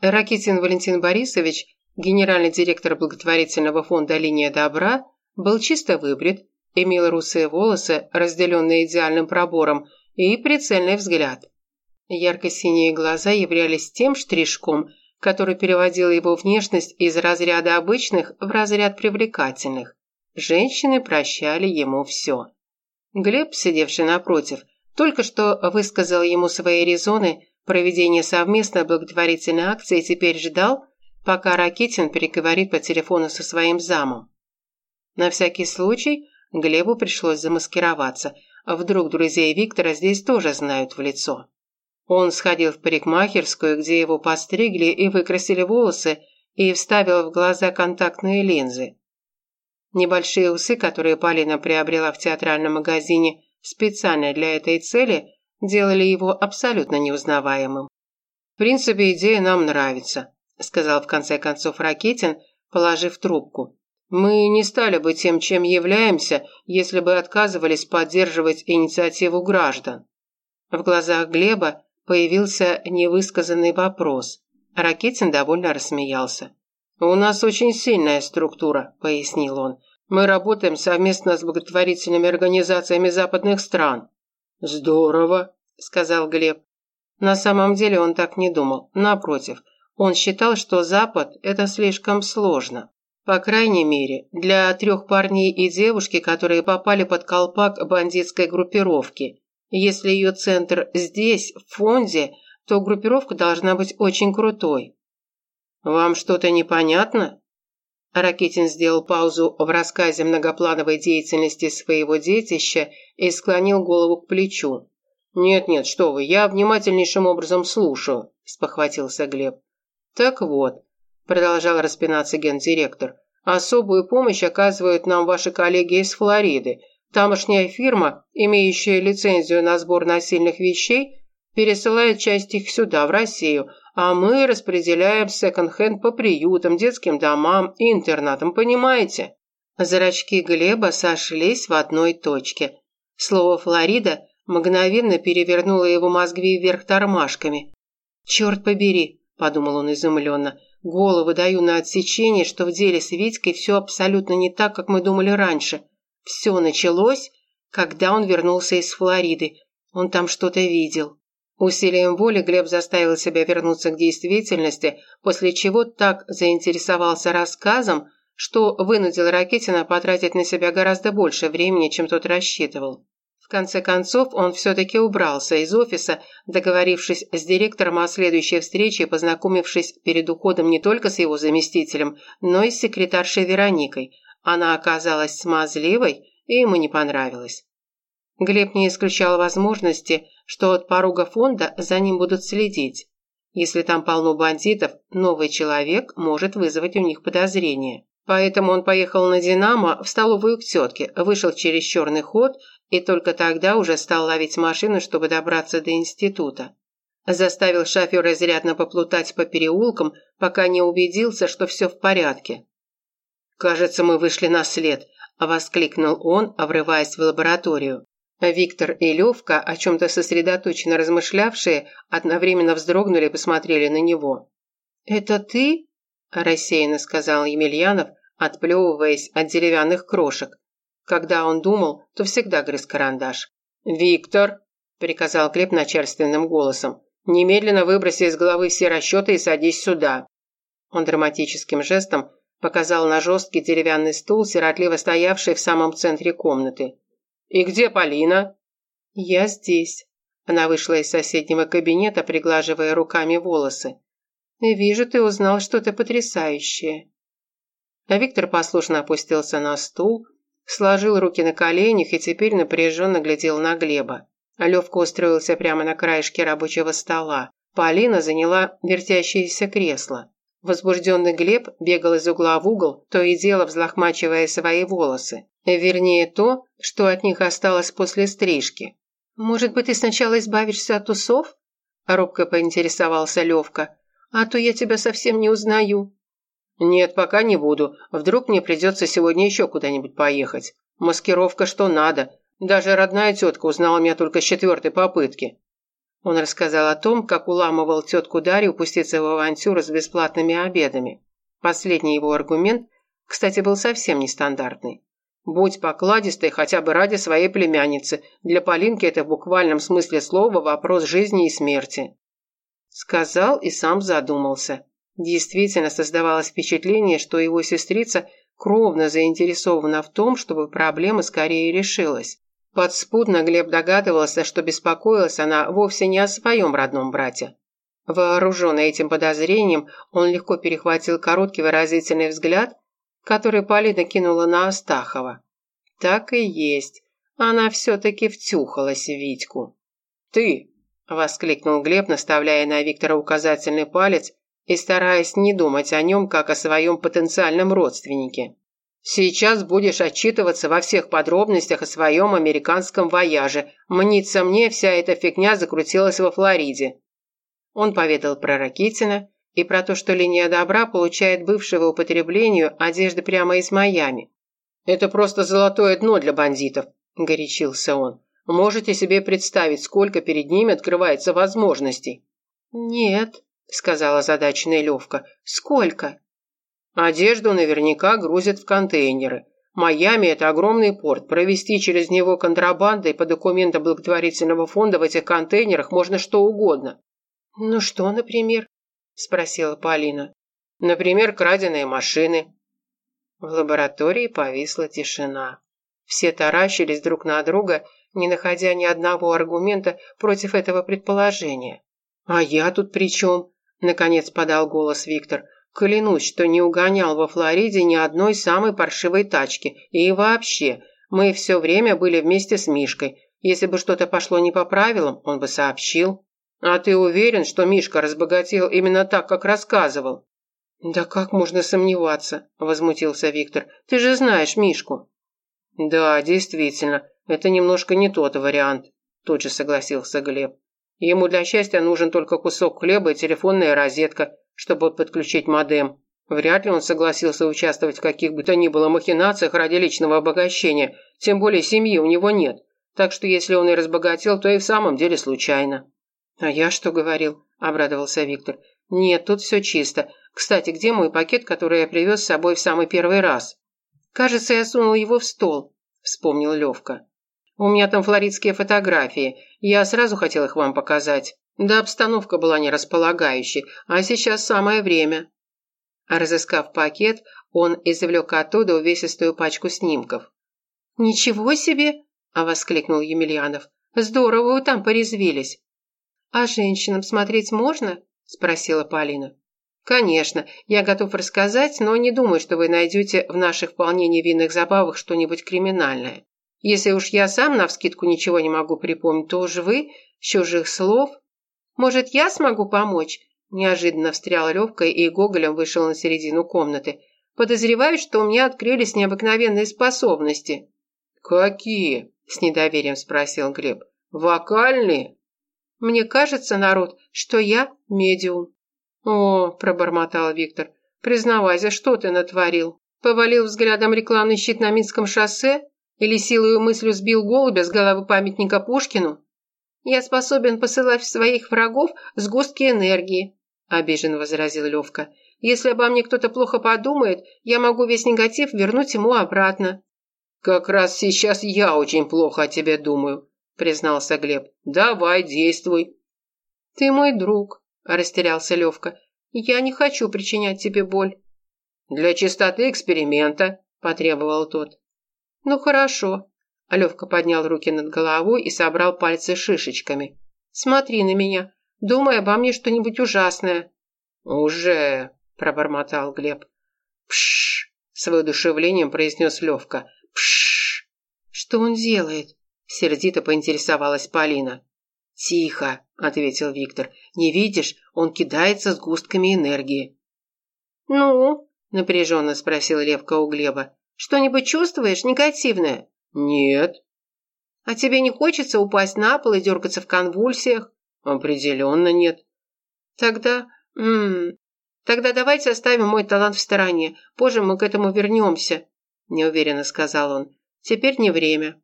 Ракитин Валентин Борисович, генеральный директор благотворительного фонда «Линия добра», был чисто выбрит, имел русые волосы, разделенные идеальным пробором, и прицельный взгляд. Ярко-синие глаза являлись тем штришком, который переводил его внешность из разряда обычных в разряд привлекательных. Женщины прощали ему все. Глеб, сидевший напротив, только что высказал ему свои резоны проведения совместной благотворительной акции теперь ждал, пока Ракитин переговорит по телефону со своим замом. На всякий случай Глебу пришлось замаскироваться. Вдруг друзей Виктора здесь тоже знают в лицо. Он сходил в парикмахерскую, где его постригли и выкрасили волосы, и вставил в глаза контактные линзы. Небольшие усы, которые Полина приобрела в театральном магазине специально для этой цели, делали его абсолютно неузнаваемым. «В принципе, идея нам нравится», – сказал в конце концов Ракетин, положив трубку. «Мы не стали бы тем, чем являемся, если бы отказывались поддерживать инициативу граждан». В глазах Глеба появился невысказанный вопрос. Ракетин довольно рассмеялся. «У нас очень сильная структура», – пояснил он. «Мы работаем совместно с благотворительными организациями западных стран». «Здорово», – сказал Глеб. На самом деле он так не думал. Напротив, он считал, что Запад – это слишком сложно. По крайней мере, для трех парней и девушки, которые попали под колпак бандитской группировки. Если ее центр здесь, в фонде, то группировка должна быть очень крутой. «Вам что-то непонятно?» Ракетин сделал паузу в рассказе многоплановой деятельности своего детища и склонил голову к плечу. «Нет-нет, что вы, я внимательнейшим образом слушаю», – спохватился Глеб. «Так вот», – продолжал распинаться гендиректор, – «особую помощь оказывают нам ваши коллеги из Флориды, Тамошняя фирма, имеющая лицензию на сбор насильных вещей, пересылает часть их сюда, в Россию, а мы распределяем секонд-хенд по приютам, детским домам и интернатам, понимаете?» Зрачки Глеба сошлись в одной точке. Слово «Флорида» мгновенно перевернуло его мозги вверх тормашками. «Черт побери», – подумал он изумленно, – «голову даю на отсечение, что в деле с Витькой все абсолютно не так, как мы думали раньше. Все началось, когда он вернулся из Флориды. Он там что-то видел. Усилием воли Глеб заставил себя вернуться к действительности, после чего так заинтересовался рассказом, что вынудил Ракетина потратить на себя гораздо больше времени, чем тот рассчитывал. Конце концов, он все-таки убрался из офиса, договорившись с директором о следующей встрече и познакомившись перед уходом не только с его заместителем, но и с секретаршей Вероникой, она оказалась смазливой, и ему не понравилось. Глеб не исключал возможности, что от порога фонда за ним будут следить. Если там полно бандитов, новый человек может вызвать у них подозрения. Поэтому он поехал на «Динамо» в столовую к тетке, вышел через черный ход и только тогда уже стал ловить машину, чтобы добраться до института. Заставил шофера изрядно поплутать по переулкам, пока не убедился, что все в порядке. «Кажется, мы вышли на след», – воскликнул он, врываясь в лабораторию. Виктор и Левка, о чем-то сосредоточенно размышлявшие, одновременно вздрогнули и посмотрели на него. «Это ты?» – рассеянно сказал Емельянов, отплевываясь от деревянных крошек. Когда он думал, то всегда грыз карандаш. «Виктор!» – приказал Глеб начальственным голосом. «Немедленно выброси из головы все расчеты и садись сюда». Он драматическим жестом Показал на жесткий деревянный стул, сиротливо стоявший в самом центре комнаты. «И где Полина?» «Я здесь». Она вышла из соседнего кабинета, приглаживая руками волосы. «Вижу, ты узнал что-то потрясающее». А Виктор послушно опустился на стул, сложил руки на коленях и теперь напряженно глядел на Глеба. Левка устроился прямо на краешке рабочего стола. Полина заняла вертящееся кресло. Возбужденный Глеб бегал из угла в угол, то и дело взлохмачивая свои волосы. Вернее, то, что от них осталось после стрижки. «Может быть, ты сначала избавишься от усов?» Робко поинтересовался Левка. «А то я тебя совсем не узнаю». «Нет, пока не буду. Вдруг мне придется сегодня еще куда-нибудь поехать. Маскировка что надо. Даже родная тетка узнала меня только с четвертой попытки». Он рассказал о том, как уламывал тетку Дарью пуститься в авантюру с бесплатными обедами. Последний его аргумент, кстати, был совсем нестандартный. «Будь покладистой хотя бы ради своей племянницы. Для Полинки это в буквальном смысле слова вопрос жизни и смерти». Сказал и сам задумался. Действительно создавалось впечатление, что его сестрица кровно заинтересована в том, чтобы проблема скорее решилась. Подспудно Глеб догадывался, что беспокоилась она вовсе не о своем родном брате. Вооруженный этим подозрением, он легко перехватил короткий выразительный взгляд, который Полина кинула на Астахова. Так и есть. Она все-таки втюхалась в Витьку. «Ты!» – воскликнул Глеб, наставляя на Виктора указательный палец и стараясь не думать о нем, как о своем потенциальном родственнике. Сейчас будешь отчитываться во всех подробностях о своем американском вояже. Мнится мне, вся эта фигня закрутилась во Флориде». Он поведал про Ракитина и про то, что линия добра получает бывшего употреблению одежды прямо из Майами. «Это просто золотое дно для бандитов», – горячился он. «Можете себе представить, сколько перед ними открывается возможностей?» «Нет», – сказала задачная Левка. «Сколько?» Одежду наверняка грузят в контейнеры. Майами – это огромный порт. Провести через него контрабандой по документам благотворительного фонда в этих контейнерах можно что угодно. «Ну что, например?» – спросила Полина. «Например, краденые машины». В лаборатории повисла тишина. Все таращились друг на друга, не находя ни одного аргумента против этого предположения. «А я тут при чем?» – наконец подал голос Виктор – Клянусь, что не угонял во Флориде ни одной самой паршивой тачки. И вообще, мы все время были вместе с Мишкой. Если бы что-то пошло не по правилам, он бы сообщил. А ты уверен, что Мишка разбогател именно так, как рассказывал? Да как можно сомневаться, возмутился Виктор. Ты же знаешь Мишку. Да, действительно, это немножко не тот вариант, тут же согласился Глеб. Ему для счастья нужен только кусок хлеба и телефонная розетка, чтобы подключить модем. Вряд ли он согласился участвовать в каких бы то ни было махинациях ради личного обогащения, тем более семьи у него нет. Так что если он и разбогател, то и в самом деле случайно. «А я что говорил?» – обрадовался Виктор. «Нет, тут все чисто. Кстати, где мой пакет, который я привез с собой в самый первый раз?» «Кажется, я сунул его в стол», – вспомнил Левка. «У меня там флоридские фотографии. Я сразу хотел их вам показать». Да обстановка была не располагающей, а сейчас самое время. Разыскав пакет, он извлек оттуда увесистую пачку снимков. «Ничего себе!» – воскликнул Емельянов. «Здорово вы там порезвились!» «А женщинам смотреть можно?» – спросила Полина. «Конечно, я готов рассказать, но не думаю, что вы найдете в наших вполне невинных забавах что-нибудь криминальное. Если уж я сам навскидку ничего не могу припомнить, то уж вы, с чужих слов...» Может, я смогу помочь?» Неожиданно встрял Левка и Гоголем вышел на середину комнаты. «Подозреваю, что у меня открылись необыкновенные способности». «Какие?» – с недоверием спросил Глеб. «Вокальные?» «Мне кажется, народ, что я медиум». «О», – пробормотал Виктор, – «признавайся, что ты натворил? Повалил взглядом рекламный щит на Минском шоссе? Или силою мыслью сбил голубя с головы памятника Пушкину?» «Я способен посылать своих врагов сгустки энергии», – обиженно возразил Левка. «Если обо мне кто-то плохо подумает, я могу весь негатив вернуть ему обратно». «Как раз сейчас я очень плохо о тебе думаю», – признался Глеб. «Давай, действуй». «Ты мой друг», – растерялся Левка. «Я не хочу причинять тебе боль». «Для чистоты эксперимента», – потребовал тот. «Ну хорошо», Алевка поднял руки над головой и собрал пальцы шишечками. «Смотри на меня. Думай обо мне что-нибудь ужасное». «Уже», – пробормотал Глеб. «Пшш», – с воодушевлением произнес Левка. «Пшш». «Что он делает?» – сердито поинтересовалась Полина. «Тихо», – ответил Виктор. «Не видишь, он кидается с густками энергии». «Ну?» – напряженно спросил Левка у Глеба. «Что-нибудь чувствуешь негативное?» «Нет». «А тебе не хочется упасть на пол и дергаться в конвульсиях?» «Определенно нет». «Тогда... М -м, тогда давайте оставим мой талант в стороне. Позже мы к этому вернемся», – неуверенно сказал он. «Теперь не время».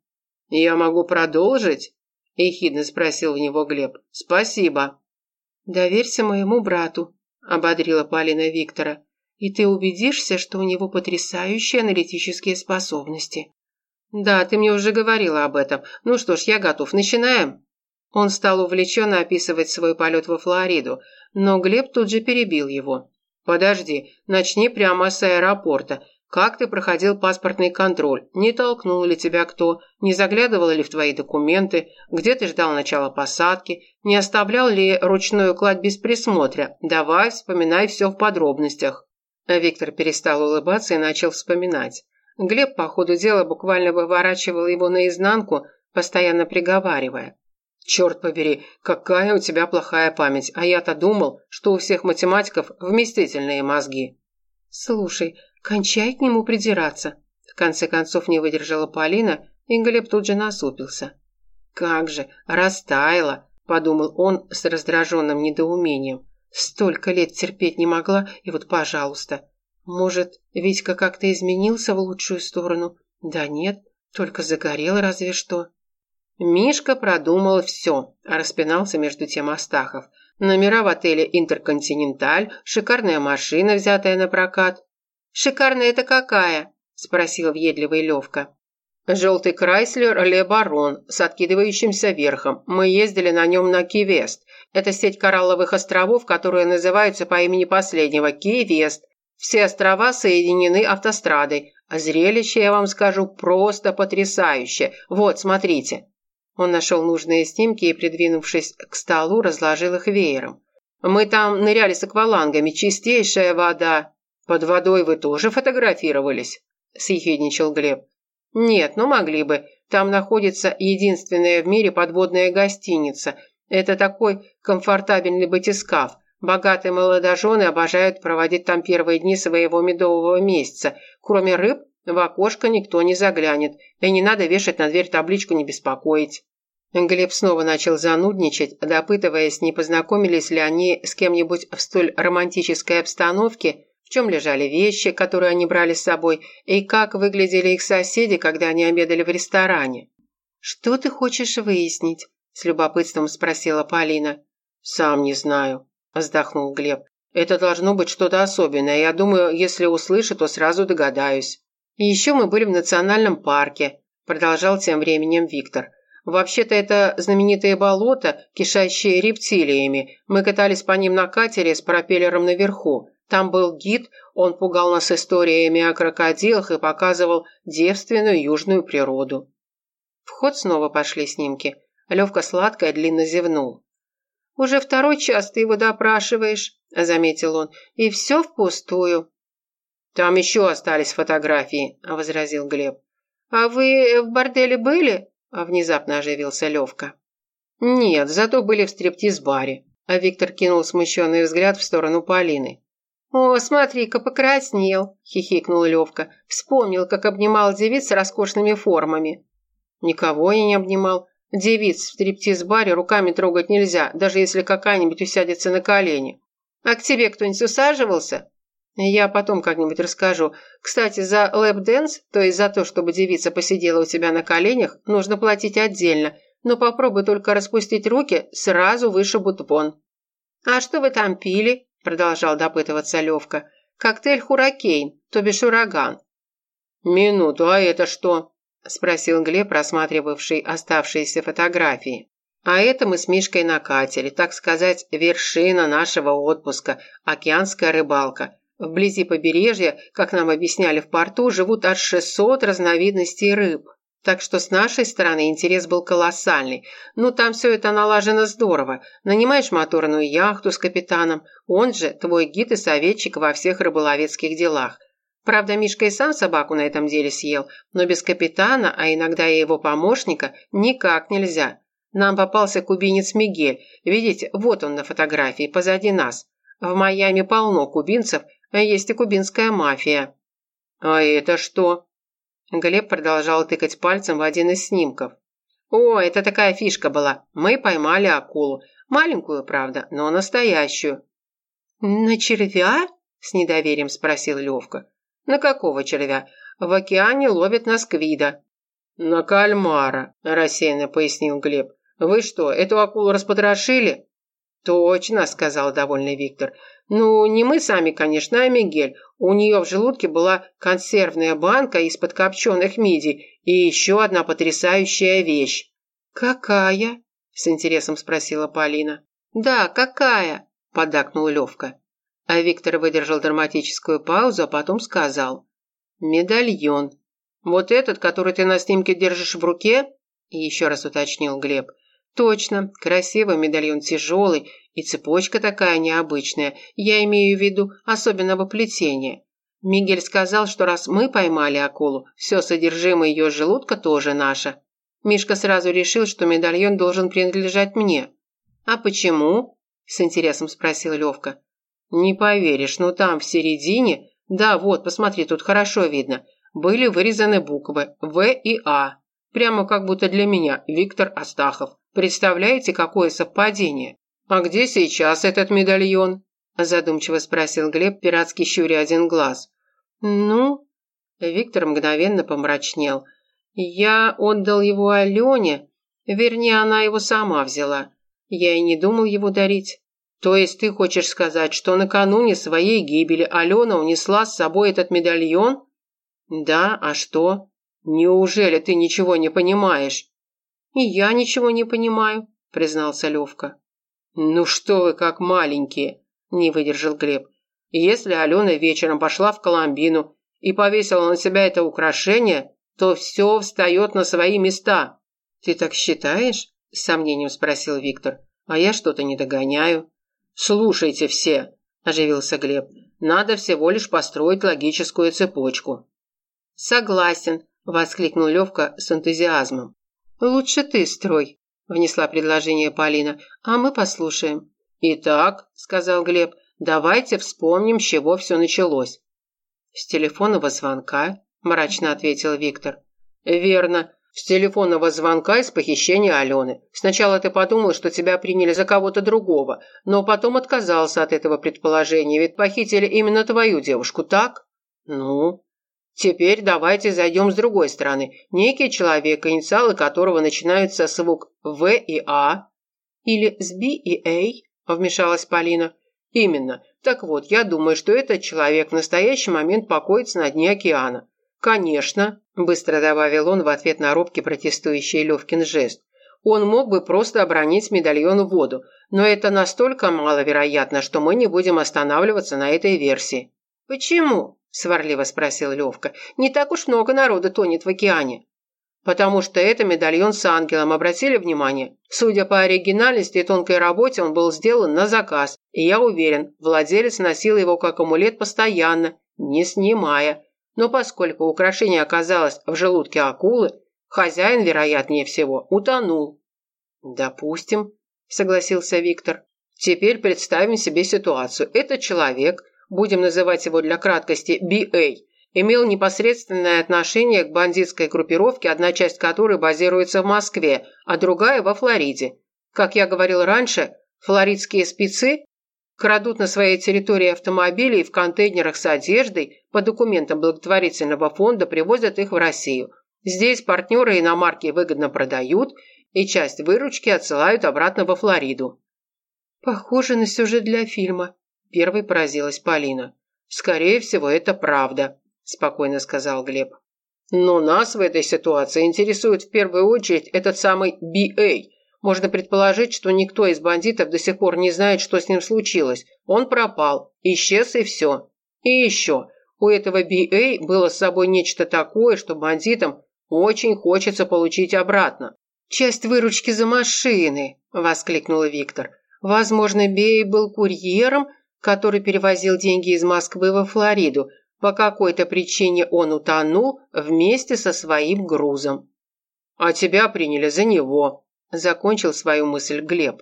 «Я могу продолжить?» – ехидно спросил у него Глеб. «Спасибо». «Доверься моему брату», – ободрила Полина Виктора. «И ты убедишься, что у него потрясающие аналитические способности». «Да, ты мне уже говорила об этом. Ну что ж, я готов. Начинаем?» Он стал увлеченно описывать свой полет во Флориду, но Глеб тут же перебил его. «Подожди, начни прямо с аэропорта. Как ты проходил паспортный контроль? Не толкнул ли тебя кто? Не заглядывал ли в твои документы? Где ты ждал начала посадки? Не оставлял ли ручную кладь без присмотра? Давай, вспоминай все в подробностях». Виктор перестал улыбаться и начал вспоминать. Глеб, по ходу дела, буквально выворачивал его наизнанку, постоянно приговаривая. «Черт побери, какая у тебя плохая память, а я-то думал, что у всех математиков вместительные мозги». «Слушай, кончай к нему придираться». В конце концов не выдержала Полина, и Глеб тут же насупился. «Как же, растаяла», – подумал он с раздраженным недоумением. «Столько лет терпеть не могла, и вот пожалуйста». Может, Витька как-то изменился в лучшую сторону? Да нет, только загорел разве что. Мишка продумал все, распинался между тем Астахов. Номера в отеле «Интерконтиненталь», шикарная машина, взятая на прокат. «Шикарная это какая?» – спросил въедливый Левка. «Желтый Крайслер Ле Барон с откидывающимся верхом. Мы ездили на нем на Ки-Вест. Это сеть коралловых островов, которые называются по имени последнего Ки-Вест. Все острова соединены автострадой. А зрелище, я вам скажу, просто потрясающее. Вот, смотрите». Он нашел нужные снимки и, придвинувшись к столу, разложил их веером. «Мы там ныряли с аквалангами, чистейшая вода». «Под водой вы тоже фотографировались?» – съехидничал Глеб. «Нет, ну могли бы. Там находится единственная в мире подводная гостиница. Это такой комфортабельный батискаф. Богатые молодожены обожают проводить там первые дни своего медового месяца. Кроме рыб, в окошко никто не заглянет, и не надо вешать на дверь табличку «Не беспокоить». Глеб снова начал занудничать, допытываясь, не познакомились ли они с кем-нибудь в столь романтической обстановке, в чем лежали вещи, которые они брали с собой, и как выглядели их соседи, когда они обедали в ресторане. «Что ты хочешь выяснить?» – с любопытством спросила Полина. «Сам не знаю», – вздохнул Глеб. «Это должно быть что-то особенное. Я думаю, если услышу, то сразу догадаюсь». И еще мы были в национальном парке, продолжал тем временем Виктор. Вообще-то это знаменитые болота, кишащие рептилиями. Мы катались по ним на катере с пропеллером наверху. Там был гид, он пугал нас историями о крокодилах и показывал девственную южную природу. В ход снова пошли снимки. Левка сладко и длинно зевнул. «Уже второй час ты его допрашиваешь», – заметил он, – «и все впустую». «Там еще остались фотографии», – возразил Глеб. «А вы в борделе были?» – внезапно оживился Левка. «Нет, зато были в стриптиз-баре», – а Виктор кинул смущенный взгляд в сторону Полины. «О, смотри-ка, покраснел!» – хихикнул Левка. «Вспомнил, как обнимал девиц с роскошными формами». «Никого я не обнимал. Девиц в стриптиз-баре руками трогать нельзя, даже если какая-нибудь усядется на колени. А к тебе кто-нибудь усаживался?» Я потом как-нибудь расскажу. Кстати, за lap dance, то есть за то, чтобы девица посидела у тебя на коленях, нужно платить отдельно. Но попробуй только распустить руки, сразу вышибут вон. «А что вы там пили?» – продолжал допытываться Левка. «Коктейль Hurricane, то бишь ураган». «Минуту, а это что?» – спросил Глеб, рассматривавший оставшиеся фотографии. «А это мы с Мишкой на катере, так сказать, вершина нашего отпуска, океанская рыбалка. Вблизи побережья, как нам объясняли в порту, живут аж 600 разновидностей рыб. Так что с нашей стороны интерес был колоссальный. Ну, там все это налажено здорово. Нанимаешь моторную яхту с капитаном, он же твой гид и советчик во всех рыболовецких делах. Правда, Мишка и сам собаку на этом деле съел, но без капитана, а иногда и его помощника, никак нельзя. Нам попался кубинец Мигель. Видите, вот он на фотографии, позади нас. В Майами полно кубинцев, а есть и кубинская мафия». «А это что?» Глеб продолжал тыкать пальцем в один из снимков. «О, это такая фишка была. Мы поймали акулу. Маленькую, правда, но настоящую». «На червя?» – с недоверием спросил Левка. «На какого червя? В океане ловят на сквида». «На кальмара», – рассеянно пояснил Глеб. Вы что, эту акулу распотрошили?» «Точно», – сказал довольный Виктор. «Ну, не мы сами, конечно, а Мигель. У нее в желудке была консервная банка из-под копченых мидий и еще одна потрясающая вещь». «Какая?» – с интересом спросила Полина. «Да, какая?» – поддакнул Левка. А Виктор выдержал драматическую паузу, а потом сказал. «Медальон. Вот этот, который ты на снимке держишь в руке?» Еще раз уточнил Глеб. «Точно, красивый медальон тяжелый, и цепочка такая необычная. Я имею в виду особенного плетения. Мигель сказал, что раз мы поймали акулу, все содержимое ее желудка тоже наше. Мишка сразу решил, что медальон должен принадлежать мне. «А почему?» – с интересом спросил Левка. «Не поверишь, но там, в середине, да, вот, посмотри, тут хорошо видно, были вырезаны буквы В и А. Прямо как будто для меня, Виктор Астахов. Представляете, какое совпадение? А где сейчас этот медальон?» Задумчиво спросил Глеб, пиратский щуря один глаз. «Ну?» Виктор мгновенно помрачнел. «Я отдал его Алене, вернее, она его сама взяла. Я и не думал его дарить. То есть ты хочешь сказать, что накануне своей гибели Алена унесла с собой этот медальон? Да, а что? Неужели ты ничего не понимаешь? И я ничего не понимаю, признался Левка. Ну что вы как маленькие, не выдержал Глеб. Если Алена вечером пошла в Коломбину и повесила на себя это украшение, то все встает на свои места. Ты так считаешь? С сомнением спросил Виктор. А я что-то не догоняю. «Слушайте все», – оживился Глеб. «Надо всего лишь построить логическую цепочку». «Согласен», – воскликнул Левка с энтузиазмом. «Лучше ты строй», – внесла предложение Полина, – «а мы послушаем». «Итак», – сказал Глеб, – «давайте вспомним, с чего все началось». «С телефонного звонка», – мрачно ответил Виктор. «Верно. С телефонного звонка из похищения Алены. Сначала ты подумал, что тебя приняли за кого-то другого, но потом отказался от этого предположения, ведь похитили именно твою девушку, так? Ну? Теперь давайте зайдем с другой стороны. Некий человек, инициалы которого начинаются с букв В и А. Или с Б и А, вмешалась Полина. Именно. Так вот, я думаю, что этот человек в настоящий момент покоится на дне океана. Конечно, быстро добавил он в ответ на робкий протестующий Левкин жест. Он мог бы просто обронить медальон в воду, но это настолько маловероятно, что мы не будем останавливаться на этой версии. Почему? сварливо спросил Левка. Не так уж много народа тонет в океане. Потому что это медальон с ангелом, обратили внимание? Судя по оригинальности и тонкой работе, он был сделан на заказ, и я уверен, владелец носил его как амулет постоянно, не снимая, но поскольку украшение оказалось в желудке акулы, хозяин, вероятнее всего, утонул. «Допустим», – согласился Виктор. «Теперь представим себе ситуацию. Этот человек, будем называть его для краткости B.A., имел непосредственное отношение к бандитской группировке, одна часть которой базируется в Москве, а другая во Флориде. Как я говорил раньше, флоридские спецы Крадут на своей территории автомобили и в контейнерах с одеждой по документам благотворительного фонда привозят их в Россию. Здесь партнеры иномарки выгодно продают и часть выручки отсылают обратно во Флориду. «Похоже на сюжет для фильма», – первой поразилась Полина. «Скорее всего, это правда», – спокойно сказал Глеб. «Но нас в этой ситуации интересует в первую очередь этот самый B.A., можно предположить, что никто из бандитов до сих пор не знает, что с ним случилось. Он пропал, исчез и все. И еще, у этого B.A. было с собой нечто такое, что бандитам очень хочется получить обратно. «Часть выручки за машины!» – воскликнул Виктор. «Возможно, Бей был курьером, который перевозил деньги из Москвы во Флориду. По какой-то причине он утонул вместе со своим грузом». «А тебя приняли за него», Закончил свою мысль Глеб.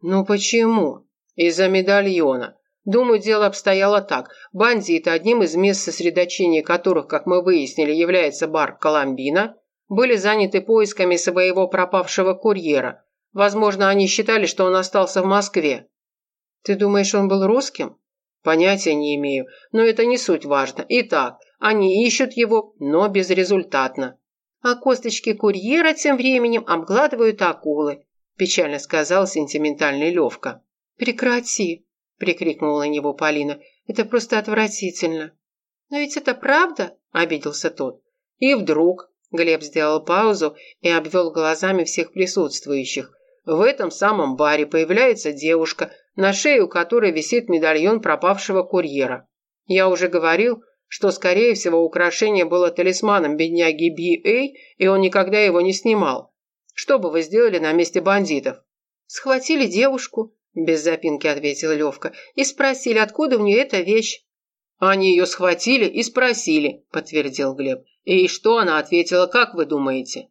«Ну почему?» «Из-за медальона. Думаю, дело обстояло так. Бандиты, одним из мест сосредоточения которых, как мы выяснили, является бар Коломбина, были заняты поисками своего пропавшего курьера. Возможно, они считали, что он остался в Москве. Ты думаешь, он был русским? Понятия не имею, но это не суть важно. Итак, они ищут его, но безрезультатно а косточки курьера тем временем обгладывают акулы», печально сказал сентиментальный Левка. «Прекрати!» – прикрикнула на него Полина. «Это просто отвратительно». «Но ведь это правда?» – обиделся тот. И вдруг Глеб сделал паузу и обвел глазами всех присутствующих. В этом самом баре появляется девушка, на шее у которой висит медальон пропавшего курьера. Я уже говорил, что, скорее всего, украшение было талисманом бедняги Би-Эй, и он никогда его не снимал. Что бы вы сделали на месте бандитов? Схватили девушку, без запинки ответил Левка, и спросили, откуда у нее эта вещь. Они ее схватили и спросили, подтвердил Глеб. И что она ответила, как вы думаете?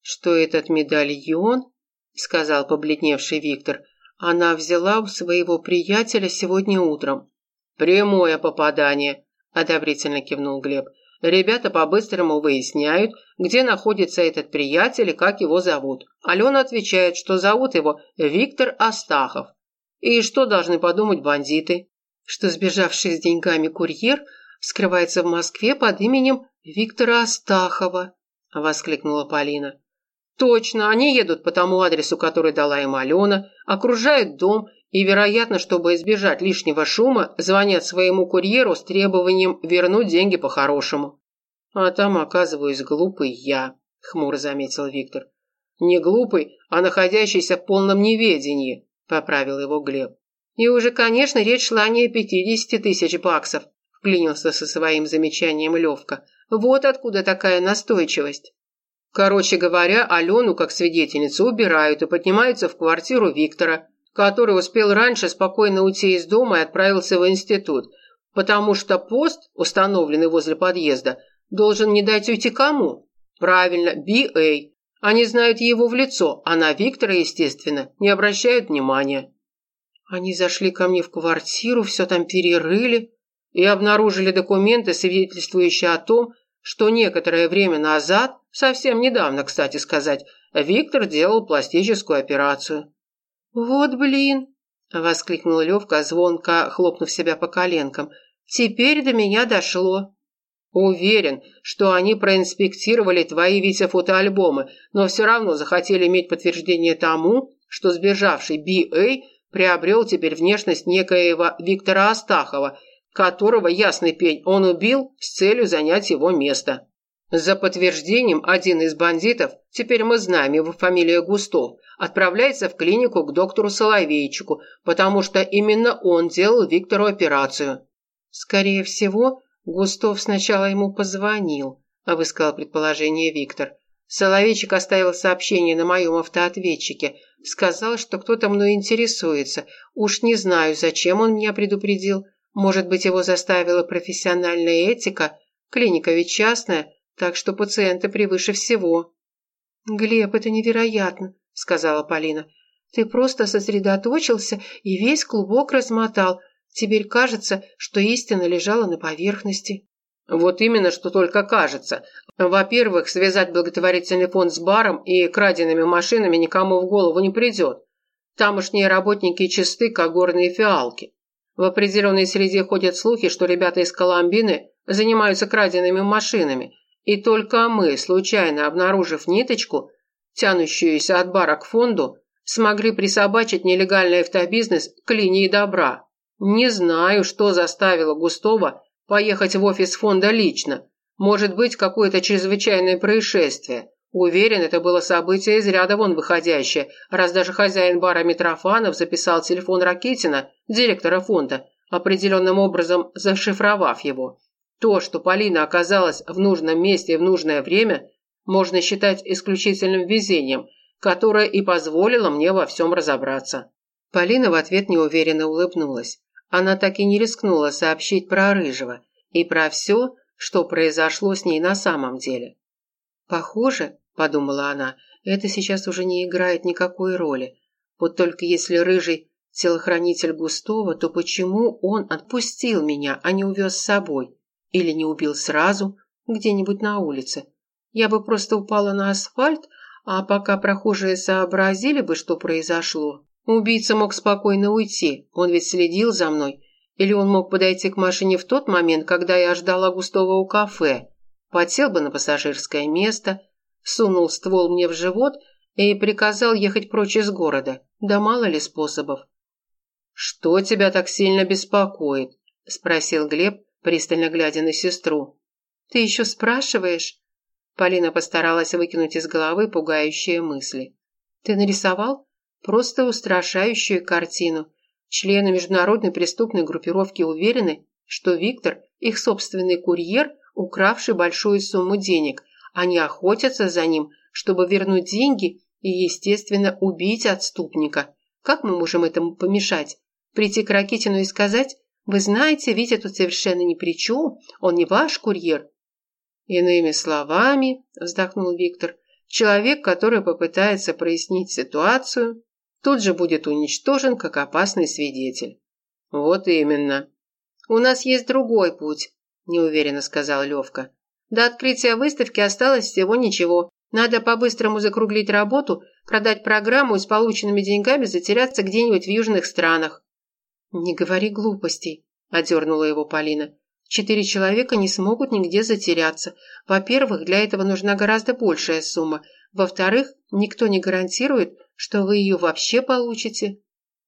Что этот медальон, сказал побледневший Виктор, она взяла у своего приятеля сегодня утром. Прямое попадание, одобрительно кивнул Глеб. Ребята по-быстрому выясняют, где находится этот приятель и как его зовут. Алена отвечает, что зовут его Виктор Астахов. И что должны подумать бандиты? Что сбежавший с деньгами курьер скрывается в Москве под именем Виктора Астахова, воскликнула Полина. Точно, они едут по тому адресу, который дала им Алена, окружают дом и, вероятно, чтобы избежать лишнего шума, звонят своему курьеру с требованием вернуть деньги по-хорошему. А там оказываюсь глупый я, хмуро заметил Виктор. Не глупый, а находящийся в полном неведении, поправил его Глеб. И уже, конечно, речь шла не о пятидесяти тысяч баксов, вклинился со своим замечанием Левка. Вот откуда такая настойчивость. Короче говоря, Алену как свидетельницу убирают и поднимаются в квартиру Виктора, который успел раньше спокойно уйти из дома и отправился в институт, потому что пост, установленный возле подъезда, должен не дать уйти кому? Правильно, Би-Эй. Они знают его в лицо, а на Виктора, естественно, не обращают внимания. Они зашли ко мне в квартиру, все там перерыли и обнаружили документы, свидетельствующие о том, что некоторое время назад, совсем недавно, кстати сказать, Виктор делал пластическую операцию. «Вот блин!» – воскликнул Левка, звонко хлопнув себя по коленкам. «Теперь до меня дошло». «Уверен, что они проинспектировали твои вице-фотоальбомы, но все равно захотели иметь подтверждение тому, что сбежавший Би-Эй приобрел теперь внешность некоего Виктора Астахова, которого, ясный пень, он убил с целью занять его место». За подтверждением один из бандитов, теперь мы знаем его фамилия Густов, отправляется в клинику к доктору Соловейчику, потому что именно он делал Виктору операцию. Скорее всего, Густов сначала ему позвонил, высказал предположение Виктор. Соловейчик оставил сообщение на моем автоответчике. Сказал, что кто-то мной интересуется. Уж не знаю, зачем он меня предупредил. Может быть, его заставила профессиональная этика? Клиника ведь частная, так что пациенты превыше всего». «Глеб, это невероятно», — сказала Полина. «Ты просто сосредоточился и весь клубок размотал. Теперь кажется, что истина лежала на поверхности». «Вот именно, что только кажется. Во-первых, связать благотворительный фонд с баром и краденными машинами никому в голову не придет. Тамошние работники чисты, как горные фиалки. В определенной среде ходят слухи, что ребята из Коломбины занимаются краденными машинами, и только мы, случайно обнаружив ниточку, тянущуюся от бара к фонду, смогли присобачить нелегальный автобизнес к линии добра. Не знаю, что заставило Густова поехать в офис фонда лично. Может быть, какое-то чрезвычайное происшествие. Уверен, это было событие из ряда вон выходящее, раз даже хозяин бара Митрофанов записал телефон Ракитина, директора фонда, определенным образом зашифровав его. То, что Полина оказалась в нужном месте в нужное время, можно считать исключительным везением, которое и позволило мне во всем разобраться». Полина в ответ неуверенно улыбнулась. Она так и не рискнула сообщить про Рыжего и про все, что произошло с ней на самом деле. «Похоже, — подумала она, — это сейчас уже не играет никакой роли. Вот только если Рыжий телохранитель Густова, то почему он отпустил меня, а не увез с собой? Или не убил сразу, где-нибудь на улице. Я бы просто упала на асфальт, а пока прохожие сообразили бы, что произошло. Убийца мог спокойно уйти, он ведь следил за мной. Или он мог подойти к машине в тот момент, когда я ждала густого у кафе. Подсел бы на пассажирское место, сунул ствол мне в живот и приказал ехать прочь из города. Да мало ли способов. «Что тебя так сильно беспокоит?» – спросил Глеб, пристально глядя на сестру. «Ты еще спрашиваешь?» Полина постаралась выкинуть из головы пугающие мысли. «Ты нарисовал? Просто устрашающую картину. Члены международной преступной группировки уверены, что Виктор – их собственный курьер, укравший большую сумму денег. Они охотятся за ним, чтобы вернуть деньги и, естественно, убить отступника. Как мы можем этому помешать? Прийти к Ракитину и сказать, «Вы знаете, Витя тут совершенно ни при чем, он не ваш курьер». «Иными словами», – вздохнул Виктор, – «человек, который попытается прояснить ситуацию, тут же будет уничтожен как опасный свидетель». «Вот именно». «У нас есть другой путь», – неуверенно сказал Левка. «До открытия выставки осталось всего ничего. Надо по-быстрому закруглить работу, продать программу и с полученными деньгами затеряться где-нибудь в южных странах». «Не говори глупостей», – одернула его Полина. «Четыре человека не смогут нигде затеряться. Во-первых, для этого нужна гораздо большая сумма. Во-вторых, никто не гарантирует, что вы ее вообще получите».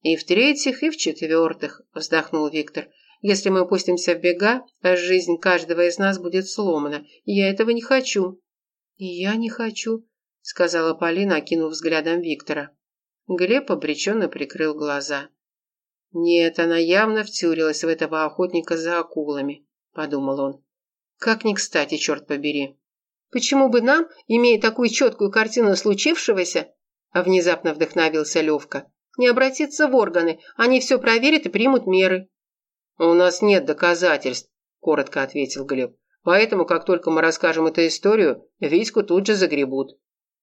«И в-третьих, и в-четвертых», – вздохнул Виктор. «Если мы пустимся в бега, жизнь каждого из нас будет сломана. Я этого не хочу». «И я не хочу», — сказала Полина, окинув взглядом Виктора. Глеб обреченно прикрыл глаза. «Нет, она явно втюрилась в этого охотника за акулами», — подумал он. «Как ни кстати, черт побери». «Почему бы нам, имея такую четкую картину случившегося, а внезапно вдохновился Левка, не обратиться в органы, они все проверят и примут меры». «У нас нет доказательств», – коротко ответил Глеб. Поэтому, как только мы расскажем эту историю, Витьку тут же загребут.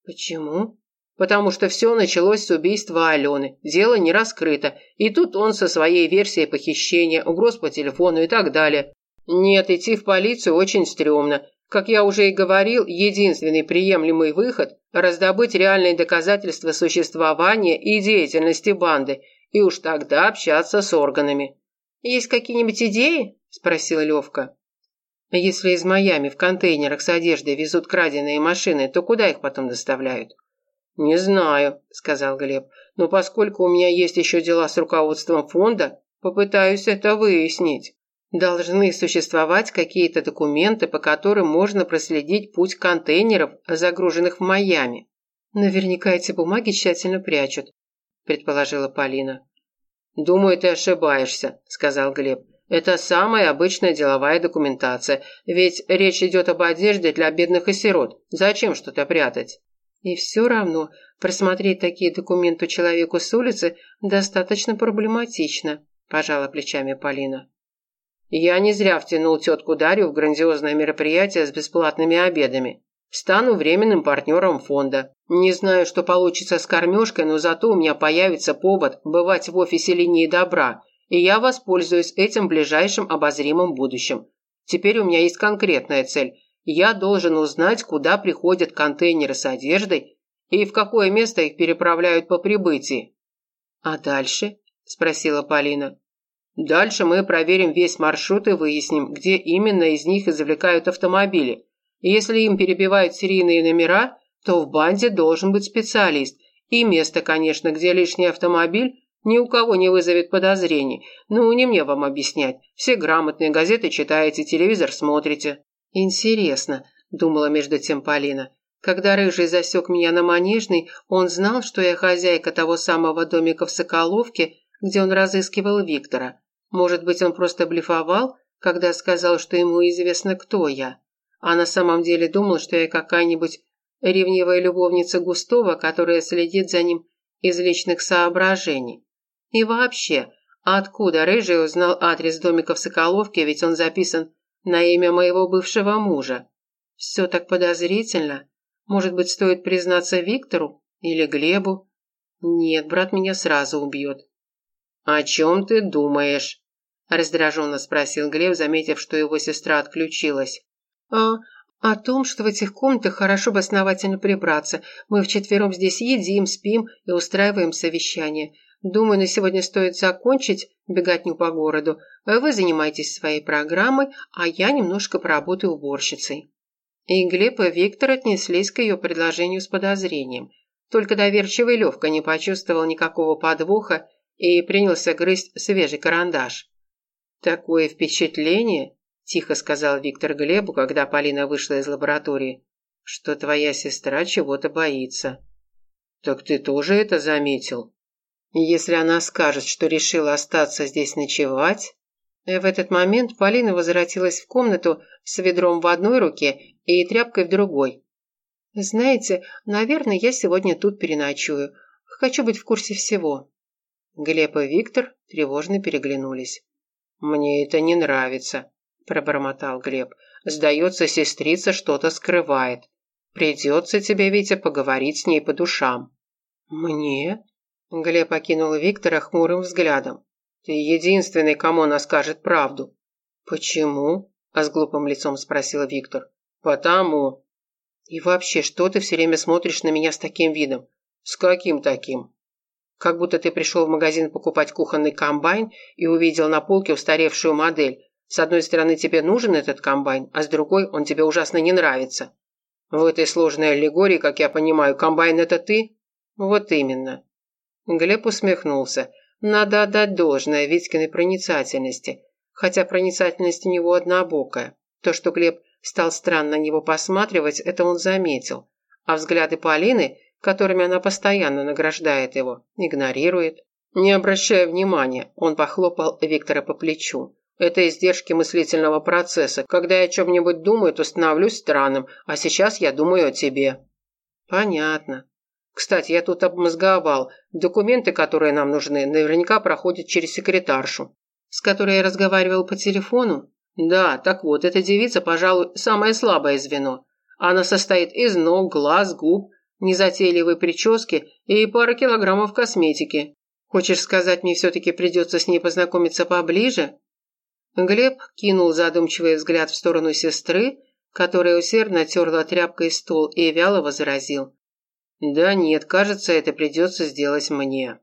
Почему? Потому что все началось с убийства Алены. Дело не раскрыто. И тут он со своей версией похищения, угроз по телефону и так далее. Нет, идти в полицию очень стрёмно. Как я уже и говорил, единственный приемлемый выход – раздобыть реальные доказательства существования и деятельности банды, и уж тогда общаться с органами. «Есть какие-нибудь идеи?» – спросила Левка. Если из Майами в контейнерах с одеждой везут краденые машины, то куда их потом доставляют? «Не знаю», – сказал Глеб. «Но поскольку у меня есть еще дела с руководством фонда, попытаюсь это выяснить. Должны существовать какие-то документы, по которым можно проследить путь контейнеров, загруженных в Майами. Наверняка эти бумаги тщательно прячут», – предположила Полина. «Думаю, ты ошибаешься», – сказал Глеб. Это самая обычная деловая документация, ведь речь идет об одежде для бедных и сирот. Зачем что-то прятать? И все равно просмотреть такие документы человеку с улицы достаточно проблематично, пожала плечами Полина. Я не зря втянул тетку Дарью в грандиозное мероприятие с бесплатными обедами. Стану временным партнером фонда. Не знаю, что получится с кормежкой, но зато у меня появится повод бывать в офисе линии добра – и я воспользуюсь этим в ближайшем обозримом будущем. Теперь у меня есть конкретная цель. Я должен узнать, куда приходят контейнеры с одеждой и в какое место их переправляют по прибытии. А дальше? спросила Полина. Дальше мы проверим весь маршрут и выясним, где именно из них извлекают автомобили. Если им перебивают серийные номера, то в банде должен быть специалист. И место, конечно, где лишний автомобиль ни у кого не вызовет подозрений. Ну, не мне вам объяснять. Все грамотные газеты читаете, телевизор смотрите». «Интересно», – думала между тем Полина. «Когда Рыжий засек меня на Манежной, он знал, что я хозяйка того самого домика в Соколовке, где он разыскивал Виктора. Может быть, он просто блефовал, когда сказал, что ему известно, кто я. А на самом деле думал, что я какая-нибудь ревнивая любовница Густова, которая следит за ним из личных соображений. И вообще, откуда Рыжий узнал адрес домика в Соколовке, ведь он записан на имя моего бывшего мужа? Все так подозрительно. Может быть, стоит признаться Виктору или Глебу? Нет, брат меня сразу убьет. «О чем ты думаешь?» – раздраженно спросил Глеб, заметив, что его сестра отключилась. «А, о том, что в этих комнатах хорошо бы основательно прибраться. Мы вчетвером здесь едим, спим и устраиваем совещание. Думаю, на сегодня стоит закончить беготню по городу. Вы занимаетесь своей программой, а я немножко поработаю уборщицей». И Глеб и Виктор отнеслись к ее предложению с подозрением. Только доверчивый Левка не почувствовал никакого подвоха и принялся грызть свежий карандаш. «Такое впечатление», – тихо сказал Виктор Глебу, когда Полина вышла из лаборатории, – «что твоя сестра чего-то боится». «Так ты тоже это заметил?» «Если она скажет, что решила остаться здесь ночевать...» В этот момент Полина возвратилась в комнату с ведром в одной руке и тряпкой в другой. «Знаете, наверное, я сегодня тут переночую. Хочу быть в курсе всего». Глеб и Виктор тревожно переглянулись. «Мне это не нравится», – пробормотал Глеб. «Сдается, сестрица что-то скрывает. Придется тебе, Витя, поговорить с ней по душам». «Мне?» – Глеб окинул Виктора хмурым взглядом. «Ты единственный, кому она скажет правду». «Почему?» – а с глупым лицом спросил Виктор. «Потому», и вообще, что ты все время смотришь на меня с таким видом? С каким таким? Как будто ты пришел в магазин покупать кухонный комбайн и увидел на полке устаревшую модель. С одной стороны тебе нужен этот комбайн, а с другой он тебе ужасно не нравится. В этой сложной аллегории, как я понимаю, комбайн это ты? Вот именно. Глеб усмехнулся. Надо отдать должное Витькиной проницательности. Хотя проницательность у него однобокая. То, что Глеб стал странно на него посматривать, это он заметил. А взгляды Полины, которыми она постоянно награждает его, игнорирует. Не обращая внимания, он похлопал Виктора по плечу. Это издержки мыслительного процесса. Когда я о чем-нибудь думаю, то становлюсь странным, а сейчас я думаю о тебе. Понятно. Кстати, я тут обмозговал. Документы, которые нам нужны, наверняка проходят через секретаршу, с которой я разговаривал по телефону. Да, так вот, эта девица, пожалуй, самое слабое звено. Она состоит из ног, глаз, губ, незатейливой прически и пары килограммов косметики. Хочешь сказать, мне все-таки придется с ней познакомиться поближе?» Глеб кинул задумчивый взгляд в сторону сестры, которая усердно терла тряпкой стол и вяло возразил. «Да нет, кажется, это придется сделать мне».